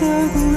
after the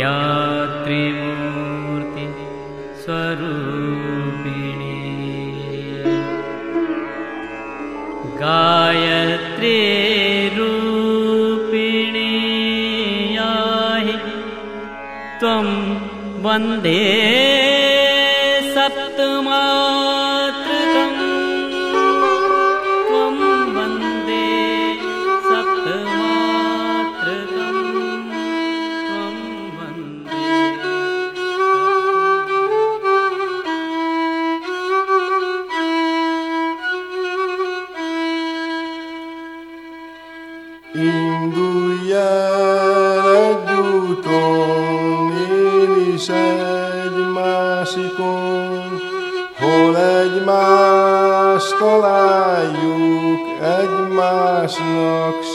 यात्रिमूर्ति स्वरूपिणी। गायत्रीरूपिणी याहि त्वं वन्दे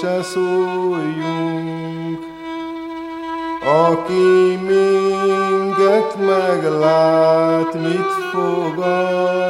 se szóljunk, aki minket meglát, mit fogad.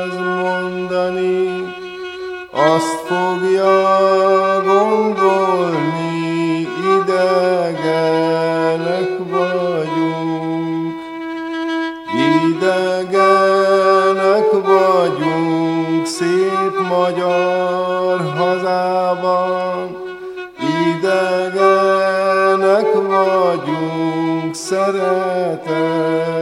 szeretet.